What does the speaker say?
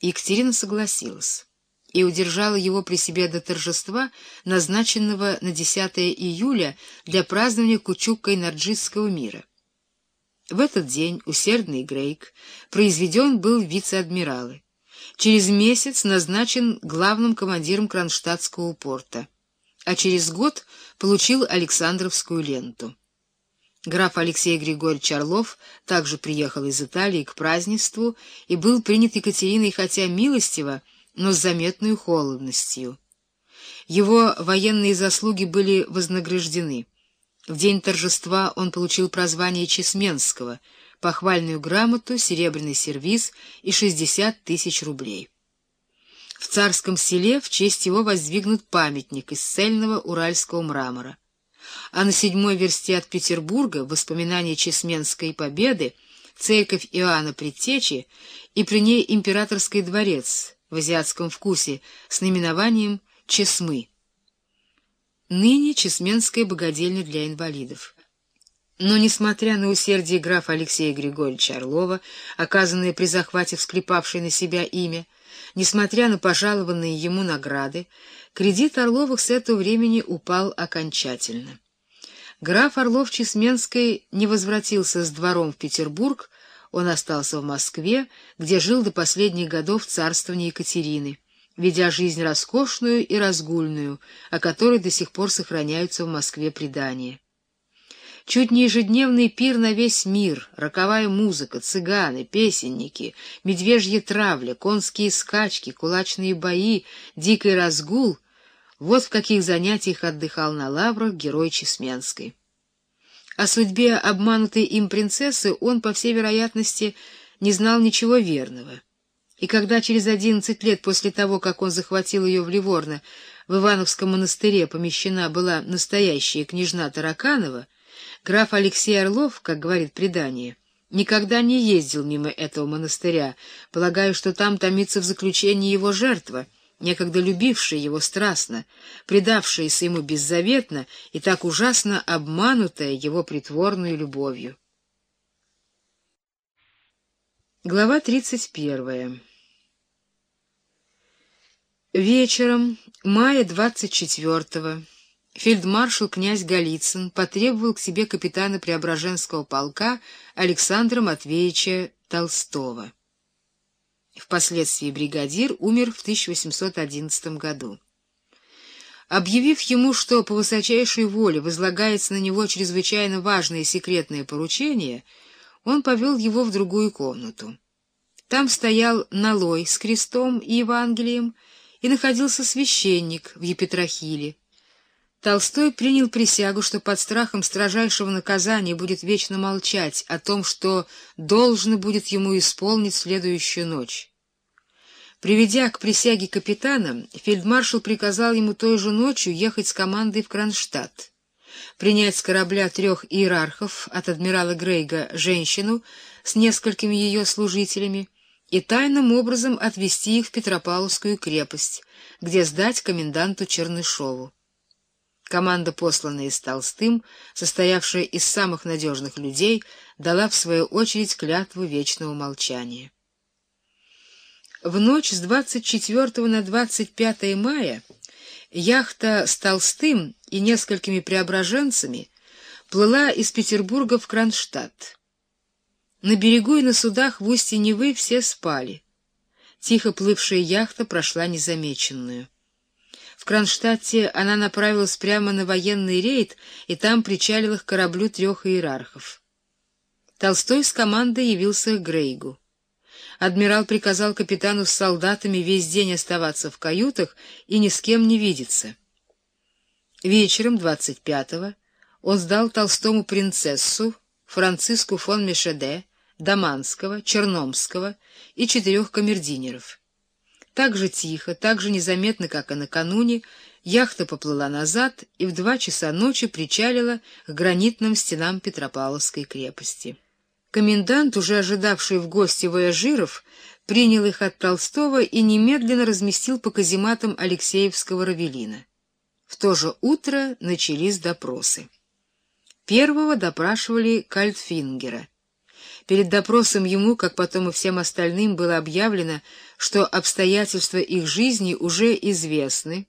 Екатерина согласилась и удержала его при себе до торжества, назначенного на 10 июля для празднования Кучуккой Нарджитского мира. В этот день усердный Грейк произведен был вице-адмиралы. Через месяц назначен главным командиром Кронштадтского порта, а через год получил Александровскую ленту. Граф Алексей Григорьевич Орлов также приехал из Италии к празднеству и был принят Екатериной хотя милостиво, но с заметной холодностью. Его военные заслуги были вознаграждены. В день торжества он получил прозвание Чесменского, похвальную грамоту, серебряный сервиз и 60 тысяч рублей. В царском селе в честь его воздвигнут памятник из цельного уральского мрамора а на седьмой версте от Петербурга воспоминания Чесменской победы, церковь Иоанна Предтечи и при ней императорский дворец в азиатском вкусе с наименованием Чесмы. Ныне Чесменская богадельня для инвалидов. Но, несмотря на усердие графа Алексея Григорьевича Орлова, оказанное при захвате всклепавшей на себя имя, несмотря на пожалованные ему награды, кредит Орловых с этого времени упал окончательно. Граф Орлов-Чесменский не возвратился с двором в Петербург, он остался в Москве, где жил до последних годов царствования Екатерины, ведя жизнь роскошную и разгульную, о которой до сих пор сохраняются в Москве предания. Чуть не ежедневный пир на весь мир, роковая музыка, цыганы, песенники, медвежья травля, конские скачки, кулачные бои, дикий разгул — вот в каких занятиях отдыхал на лаврах герой Чесменской. О судьбе обманутой им принцессы он, по всей вероятности, не знал ничего верного. И когда через одиннадцать лет после того, как он захватил ее в Ливорно, в Ивановском монастыре помещена была настоящая княжна Тараканова, граф Алексей Орлов, как говорит предание, никогда не ездил мимо этого монастыря, полагая, что там томится в заключении его жертва — некогда любившая его страстно, предавшаяся ему беззаветно и так ужасно обманутая его притворной любовью. Глава тридцать первая Вечером, мая двадцать четвертого, фельдмаршал князь Голицын потребовал к себе капитана Преображенского полка Александра Матвеевича Толстого. Впоследствии бригадир умер в 1811 году. Объявив ему, что по высочайшей воле возлагается на него чрезвычайно важное секретное поручение, он повел его в другую комнату. Там стоял налой с крестом и Евангелием, и находился священник в епитрахиле. Толстой принял присягу, что под страхом строжайшего наказания будет вечно молчать о том, что должно будет ему исполнить следующую ночь. Приведя к присяге капитана, фельдмаршал приказал ему той же ночью ехать с командой в Кронштадт, принять с корабля трех иерархов от адмирала Грейга женщину с несколькими ее служителями и тайным образом отвезти их в Петропавловскую крепость, где сдать коменданту Чернышову. Команда, посланная из Толстым, состоявшая из самых надежных людей, дала в свою очередь клятву вечного молчания. В ночь с 24 на 25 мая яхта с Толстым и несколькими преображенцами плыла из Петербурга в Кронштадт. На берегу и на судах в устье Невы все спали. Тихо плывшая яхта прошла незамеченную. В Кронштадте она направилась прямо на военный рейд, и там причалила к кораблю трех иерархов. Толстой с командой явился к Грейгу. Адмирал приказал капитану с солдатами весь день оставаться в каютах и ни с кем не видеться. Вечером 25-го он сдал Толстому принцессу, Франциску фон Мешеде, Даманского, Черномского и четырех камердинеров. Так же тихо, так же незаметно, как и накануне, яхта поплыла назад и в два часа ночи причалила к гранитным стенам Петропавловской крепости. Комендант, уже ожидавший в гости вояжиров, принял их от Толстого и немедленно разместил по казематам Алексеевского Равелина. В то же утро начались допросы. Первого допрашивали Кальтфингера. Перед допросом ему, как потом и всем остальным, было объявлено, что обстоятельства их жизни уже известны,